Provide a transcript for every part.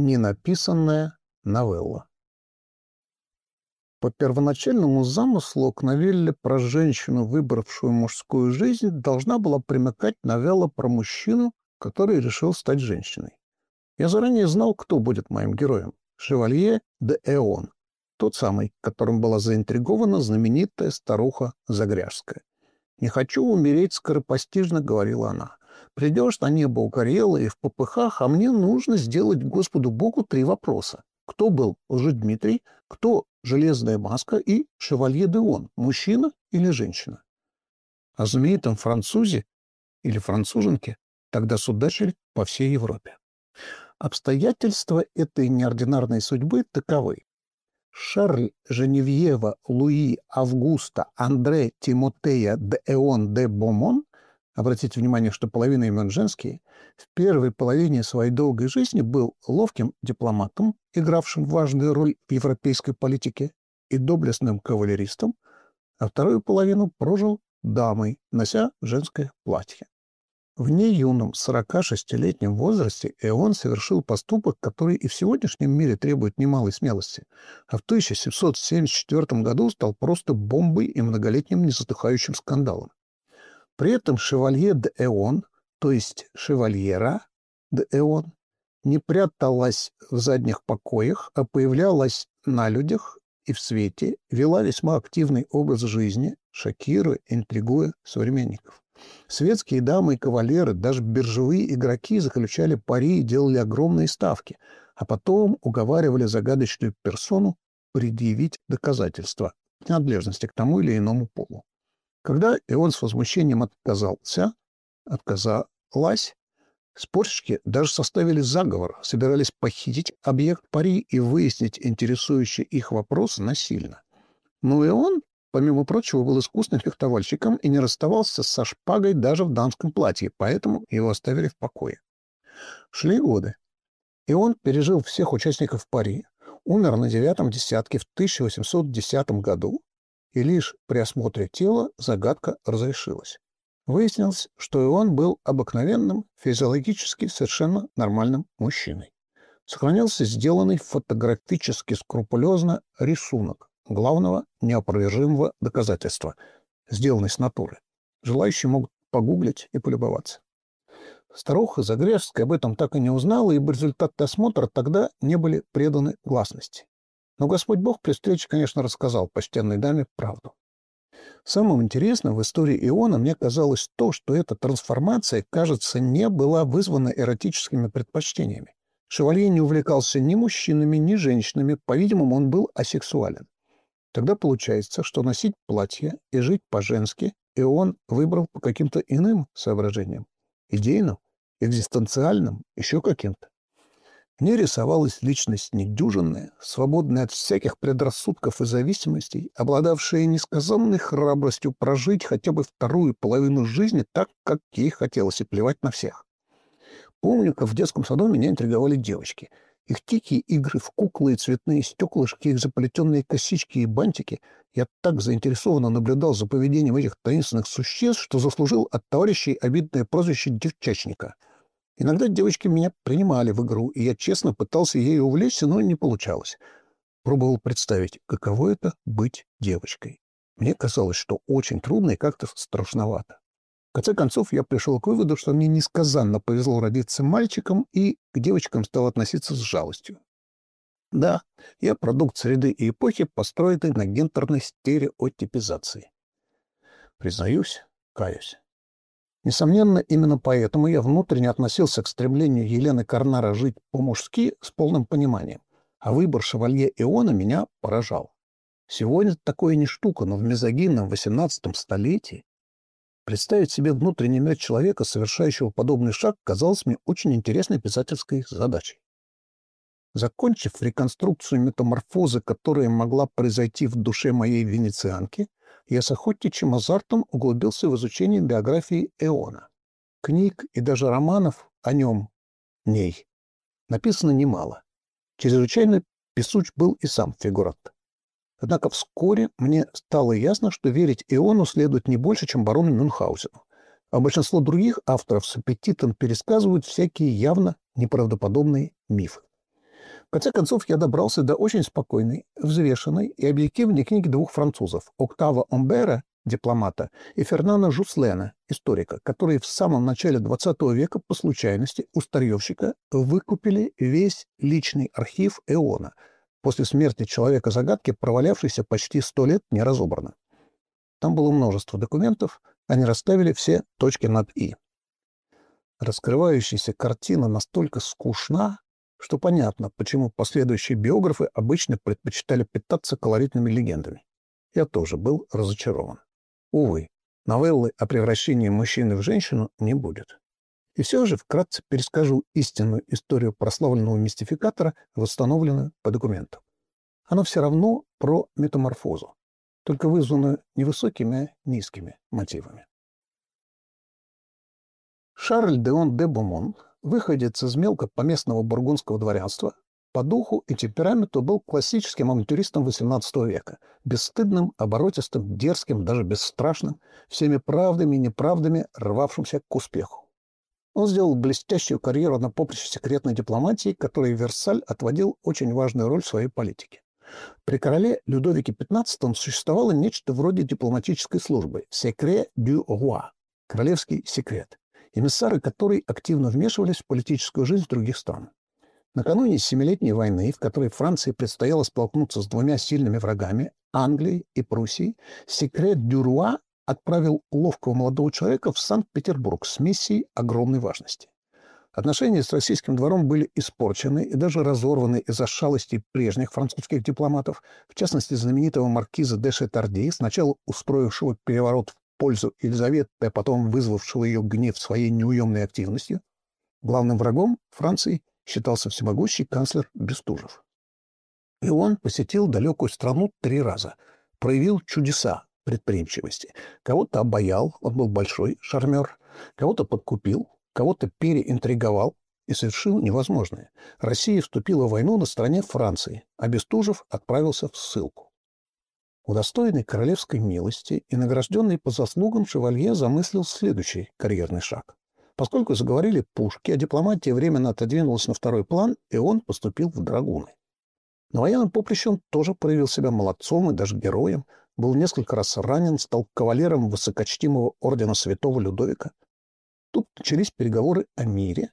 Ненаписанная новелла. По первоначальному замыслу к новелле про женщину, выбравшую мужскую жизнь, должна была примыкать новелла про мужчину, который решил стать женщиной. Я заранее знал, кто будет моим героем. Шевалье де Эон, тот самый, которым была заинтригована знаменитая старуха Загряжская. «Не хочу умереть скоропостижно», — говорила она. «Придешь на небо угорелый и в попыхах, а мне нужно сделать Господу Богу три вопроса. Кто был Лжедмитрий, кто Железная Маска и Шевалье де Он, мужчина или женщина?» О знаменитом французе или француженке тогда судачили по всей Европе. Обстоятельства этой неординарной судьбы таковы. Шарль Женевьева Луи Августа Андре Тимотея де Эон де Бомон, обратите внимание, что половина имен женские, в первой половине своей долгой жизни был ловким дипломатом, игравшим важную роль в европейской политике, и доблестным кавалеристом, а вторую половину прожил дамой, нося женское платье. В неюном 46-летнем возрасте Эон совершил поступок, который и в сегодняшнем мире требует немалой смелости, а в 1774 году стал просто бомбой и многолетним незатыхающим скандалом. При этом шевалье де Эон, то есть шевальера де Эон, не пряталась в задних покоях, а появлялась на людях и в свете, вела весьма активный образ жизни, шокируя, интригуя современников. Светские дамы и кавалеры, даже биржевые игроки заключали пари и делали огромные ставки, а потом уговаривали загадочную персону предъявить доказательства принадлежности к тому или иному полу. Когда Ион с возмущением отказался, отказалась, спорщики даже составили заговор, собирались похитить объект пари и выяснить интересующие их вопросы насильно. Но Ион помимо прочего, был искусным фехтовальщиком и не расставался со шпагой даже в дамском платье, поэтому его оставили в покое. Шли годы, и он пережил всех участников пари, умер на девятом десятке в 1810 году, и лишь при осмотре тела загадка разрешилась. Выяснилось, что и он был обыкновенным, физиологически совершенно нормальным мужчиной. Сохранился сделанный фотографически скрупулезно рисунок, главного неопровержимого доказательства, сделанной с натуры. Желающие могут погуглить и полюбоваться. Старуха Загрежская об этом так и не узнала, ибо результаты осмотра тогда не были преданы гласности. Но Господь Бог при встрече, конечно, рассказал почтенной даме правду. Самым интересным в истории Иона мне казалось то, что эта трансформация, кажется, не была вызвана эротическими предпочтениями. Шевалье не увлекался ни мужчинами, ни женщинами, по-видимому, он был асексуален. Тогда получается, что носить платье и жить по-женски и он выбрал по каким-то иным соображениям. Идейным, экзистенциальным, еще каким-то. Мне рисовалась личность недюжинная, свободная от всяких предрассудков и зависимостей, обладавшая несказанной храбростью прожить хотя бы вторую половину жизни так, как ей хотелось, и плевать на всех. Помню, как в детском саду меня интриговали девочки — их тихие игры в куклы и цветные стеклышки, их заплетенные косички и бантики. Я так заинтересованно наблюдал за поведением этих таинственных существ, что заслужил от товарищей обидное прозвище «девчачника». Иногда девочки меня принимали в игру, и я честно пытался ею увлечься, но не получалось. Пробовал представить, каково это — быть девочкой. Мне казалось, что очень трудно и как-то страшновато. В конце концов, я пришел к выводу, что мне несказанно повезло родиться мальчиком и к девочкам стал относиться с жалостью. Да, я продукт среды и эпохи, построенной на гендерной стереотипизации. Признаюсь, каюсь. Несомненно, именно поэтому я внутренне относился к стремлению Елены Карнара жить по-мужски с полным пониманием, а выбор шевалье Иона меня поражал. Сегодня такое не штука, но в мезогинном XVIII столетии Представить себе внутренний мир человека, совершающего подобный шаг, казалось мне очень интересной писательской задачей. Закончив реконструкцию метаморфозы, которая могла произойти в душе моей венецианки, я с охотничьим азартом углубился в изучение биографии Эона. Книг и даже романов о нем, ней, написано немало. Чрезвычайно песуч был и сам фигурант. Однако вскоре мне стало ясно, что верить Иону следует не больше, чем барону Мюнхгаузену. А большинство других авторов с аппетитом пересказывают всякие явно неправдоподобные мифы. Конце концов, я добрался до очень спокойной, взвешенной и объективной книги двух французов – Октава Омбера, дипломата, и Фернана Жуслена, историка, которые в самом начале XX века по случайности у старьевщика выкупили весь личный архив Эона, после смерти человека-загадки, провалявшийся почти сто лет неразобранно. Там было множество документов, они расставили все точки над «и». Раскрывающаяся картина настолько скучна, что понятно, почему последующие биографы обычно предпочитали питаться колоритными легендами. Я тоже был разочарован. Увы, новеллы о превращении мужчины в женщину не будет. И все же вкратце перескажу истинную историю прославленного мистификатора, восстановленную по документам. Оно все равно про метаморфозу, только вызванную не высокими, а низкими мотивами. Шарль Деон де Бумон, выходец из мелкопоместного бургундского дворянства, по духу и темпераменту был классическим авантюристом XVIII века, бесстыдным, оборотистым, дерзким, даже бесстрашным, всеми правдами и неправдами рвавшимся к успеху. Он сделал блестящую карьеру на поприще секретной дипломатии, которой Версаль отводил очень важную роль в своей политике. При короле Людовике XV существовало нечто вроде дипломатической службы «Secret du roi» – королевский секрет, эмиссары которой активно вмешивались в политическую жизнь других стран. Накануне Семилетней войны, в которой Франции предстояло столкнуться с двумя сильными врагами – Англией и Пруссией, секрет Дюруа отправил ловкого молодого человека в Санкт-Петербург с миссией огромной важности. Отношения с российским двором были испорчены и даже разорваны из-за шалостей прежних французских дипломатов, в частности знаменитого маркиза де Шетарди, сначала устроившего переворот пользу Елизаветы, а потом вызвавшего ее гнев своей неуемной активностью. Главным врагом Франции считался всемогущий канцлер Бестужев. И он посетил далекую страну три раза, проявил чудеса предприимчивости. Кого-то обаял, он был большой шармер, кого-то подкупил, кого-то переинтриговал и совершил невозможное. Россия вступила в войну на стороне Франции, а Бестужев отправился в ссылку. Удостоенный королевской милости и награжденный по заслугам шевалье замыслил следующий карьерный шаг. Поскольку заговорили пушки, а дипломатия временно отодвинулась на второй план, и он поступил в драгуны. На военном поприще он тоже проявил себя молодцом и даже героем, был несколько раз ранен, стал кавалером высокочтимого ордена святого Людовика. Тут начались переговоры о мире.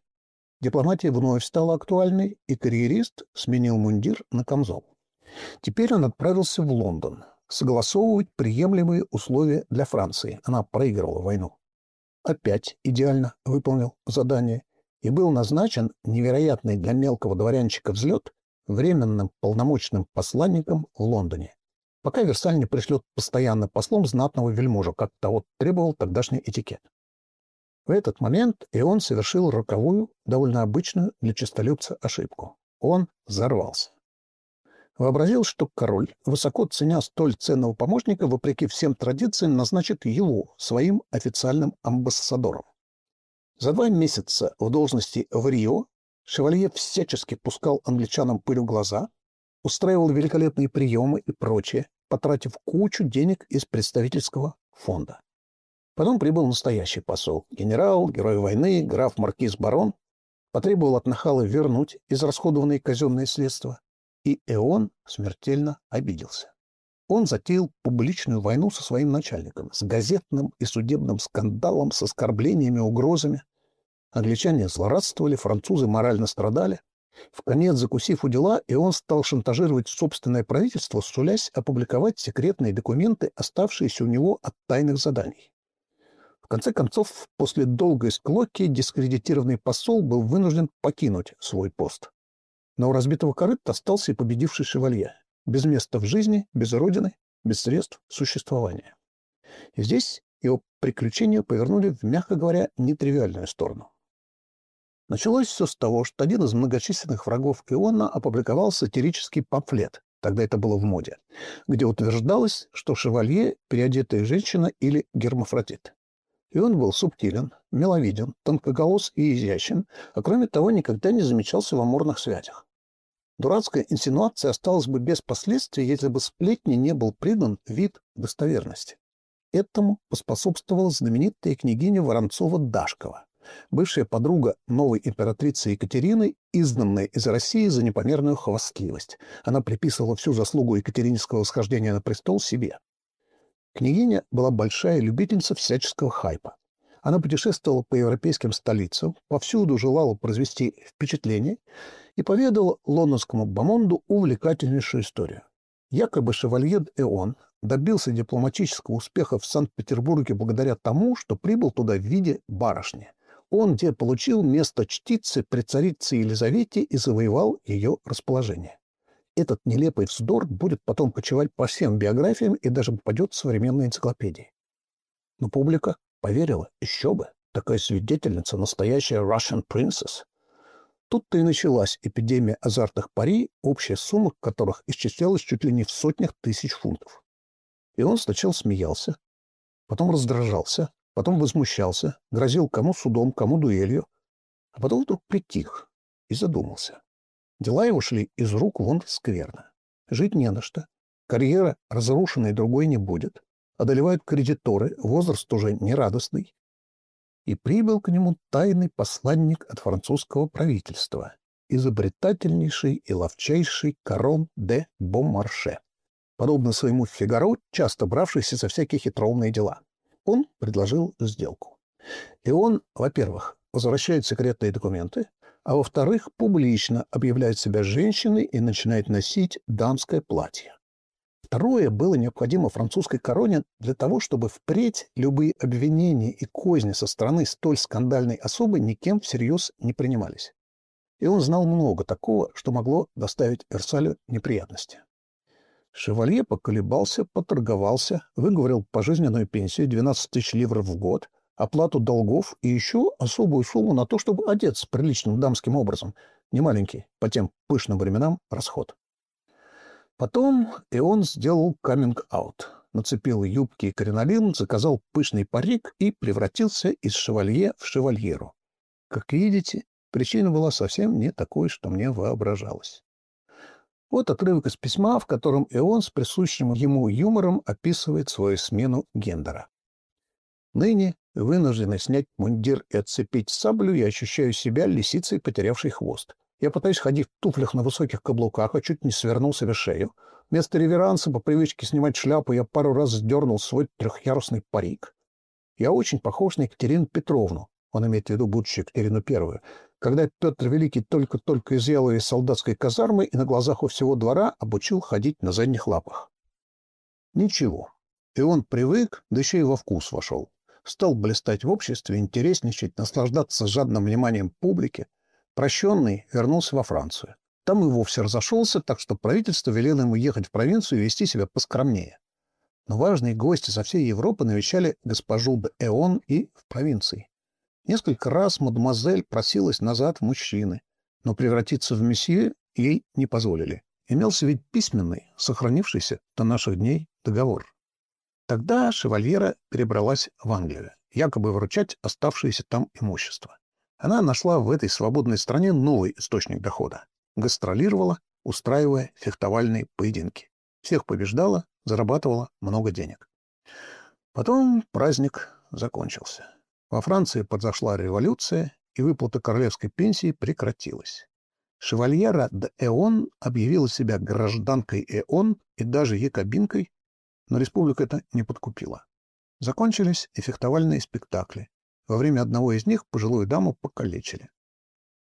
Дипломатия вновь стала актуальной, и карьерист сменил мундир на камзол. Теперь он отправился в Лондон согласовывать приемлемые условия для Франции. Она проигрывала войну опять идеально выполнил задание и был назначен невероятный для мелкого дворянчика взлет временным полномочным посланником в Лондоне, пока Версаль не пришлет постоянно послом знатного вельможа, как того требовал тогдашний этикет. В этот момент и он совершил роковую, довольно обычную для честолюбца ошибку. Он взорвался. Вообразил, что король, высоко ценя столь ценного помощника, вопреки всем традициям, назначит его своим официальным амбассадором. За два месяца в должности в Рио Шевалье всячески пускал англичанам пыль в глаза, устраивал великолепные приемы и прочее, потратив кучу денег из представительского фонда. Потом прибыл настоящий посол, генерал, герой войны, граф Маркиз Барон, потребовал от Нахала вернуть израсходованные казенные средства, и Эон смертельно обиделся. Он затеял публичную войну со своим начальником, с газетным и судебным скандалом, с оскорблениями, угрозами. Англичане злорадствовали, французы морально страдали. В конец закусив у дела, и он стал шантажировать собственное правительство, сулясь опубликовать секретные документы, оставшиеся у него от тайных заданий. В конце концов, после долгой склоки дискредитированный посол был вынужден покинуть свой пост. Но у разбитого корыта остался и победивший шевалье. Без места в жизни, без родины, без средств существования. И здесь его приключения повернули в, мягко говоря, нетривиальную сторону. Началось все с того, что один из многочисленных врагов Иона опубликовал сатирический памфлет, тогда это было в моде, где утверждалось, что шевалье – переодетая женщина или гермафродит. И он был субтилен, миловиден, тонкоголос и изящен, а кроме того никогда не замечался в амурных связях. Дурацкая инсинуация осталась бы без последствий, если бы сплетни не был придан вид достоверности. Этому поспособствовала знаменитая княгиня Воронцова-Дашкова, бывшая подруга новой императрицы Екатерины, изгнанная из России за непомерную хвастливость. Она приписывала всю заслугу Екатеринского восхождения на престол себе. Княгиня была большая любительница всяческого хайпа. Она путешествовала по европейским столицам, повсюду желала произвести впечатление и поведала лондонскому бомонду увлекательнейшую историю. Якобы шевалье Эон добился дипломатического успеха в Санкт-Петербурге благодаря тому, что прибыл туда в виде барышни. Он где получил место чтицы при царице Елизавете и завоевал ее расположение. Этот нелепый вздор будет потом кочевать по всем биографиям и даже попадет в современные энциклопедии. Но публика поверила, еще бы, такая свидетельница, настоящая Russian princess. Тут-то и началась эпидемия азартных пари, общая сумма которых исчислялась чуть ли не в сотнях тысяч фунтов. И он сначала смеялся, потом раздражался, потом возмущался, грозил кому судом, кому дуэлью, а потом вдруг притих и задумался. Дела его шли из рук вон скверно. Жить не на что. Карьера разрушенной другой не будет. Одолевают кредиторы, возраст уже нерадостный. И прибыл к нему тайный посланник от французского правительства, изобретательнейший и ловчайший Корон де Бомарше подобно своему Фигаро, часто бравшийся за всякие хитроумные дела. Он предложил сделку. И он, во-первых, возвращает секретные документы, а во-вторых, публично объявляет себя женщиной и начинает носить дамское платье. Второе было необходимо французской короне для того, чтобы впредь любые обвинения и козни со стороны столь скандальной особы никем всерьез не принимались. И он знал много такого, что могло доставить Версалю неприятности. Шевалье поколебался, поторговался, выговорил пожизненную пенсию 12 тысяч ливров в год, оплату долгов и еще особую сумму на то, чтобы одеться приличным дамским образом. Немаленький, по тем пышным временам, расход. Потом и он сделал каминг-аут. Нацепил юбки и кринолин, заказал пышный парик и превратился из шевалье в шевальеру. Как видите, причина была совсем не такой, что мне воображалось. Вот отрывок из письма, в котором Ион с присущим ему юмором описывает свою смену гендера. «Ныне, вынужденный снять мундир и отцепить саблю, я ощущаю себя лисицей, потерявшей хвост. Я пытаюсь ходить в туфлях на высоких каблуках, а чуть не свернул себе шею. Вместо реверанса по привычке снимать шляпу я пару раз сдернул свой трехъярусный парик. Я очень похож на Екатерину Петровну, он имеет в виду будущую Екатерину Первую, когда Петр Великий только-только изъял ее из солдатской казармы и на глазах у всего двора обучил ходить на задних лапах. Ничего. И он привык, да еще и во вкус вошел. Стал блистать в обществе, интересничать, наслаждаться жадным вниманием публики. Прощенный вернулся во Францию. Там и вовсе разошелся, так что правительство велело ему ехать в провинцию и вести себя поскромнее. Но важные гости со всей Европы навещали госпожу де Эон и в провинции. Несколько раз мадемуазель просилась назад в мужчины, но превратиться в месье ей не позволили. Имелся ведь письменный, сохранившийся до наших дней договор. Тогда шевальера перебралась в Англию, якобы выручать оставшееся там имущество. Она нашла в этой свободной стране новый источник дохода. Гастролировала, устраивая фехтовальные поединки. Всех побеждала, зарабатывала много денег. Потом праздник закончился. Во Франции произошла революция, и выплата королевской пенсии прекратилась. Шевальера де Эон объявила себя гражданкой Эон и даже якобинкой, но республика это не подкупила. Закончились эффектовальные спектакли. Во время одного из них пожилую даму покалечили.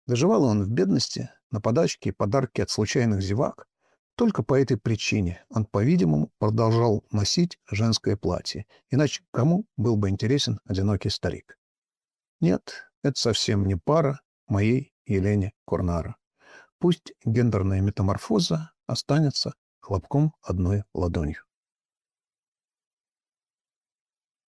Доживал он в бедности, на подачки и подарки от случайных зевак. Только по этой причине он, по-видимому, продолжал носить женское платье. Иначе кому был бы интересен одинокий старик? Нет, это совсем не пара моей Елене Курнара. Пусть гендерная метаморфоза останется хлопком одной ладонью.